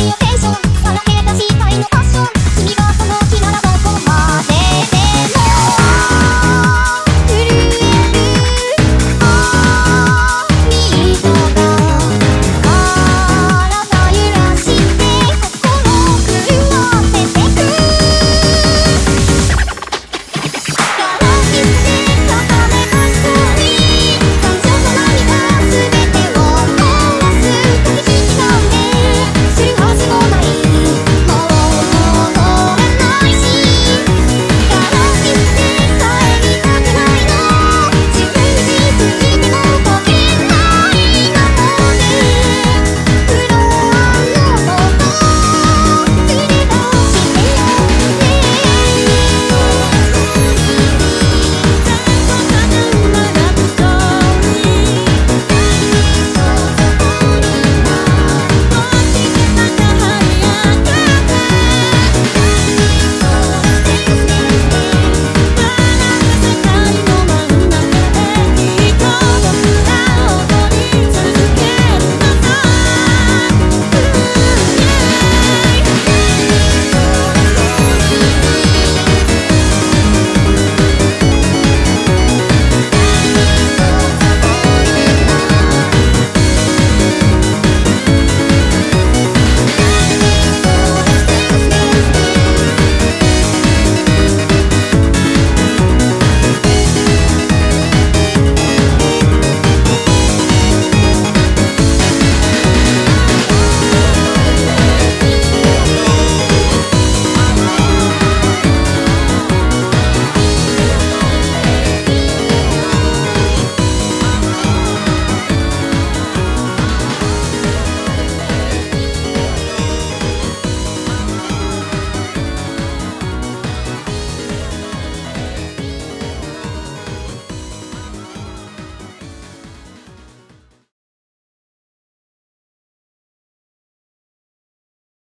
eu vejo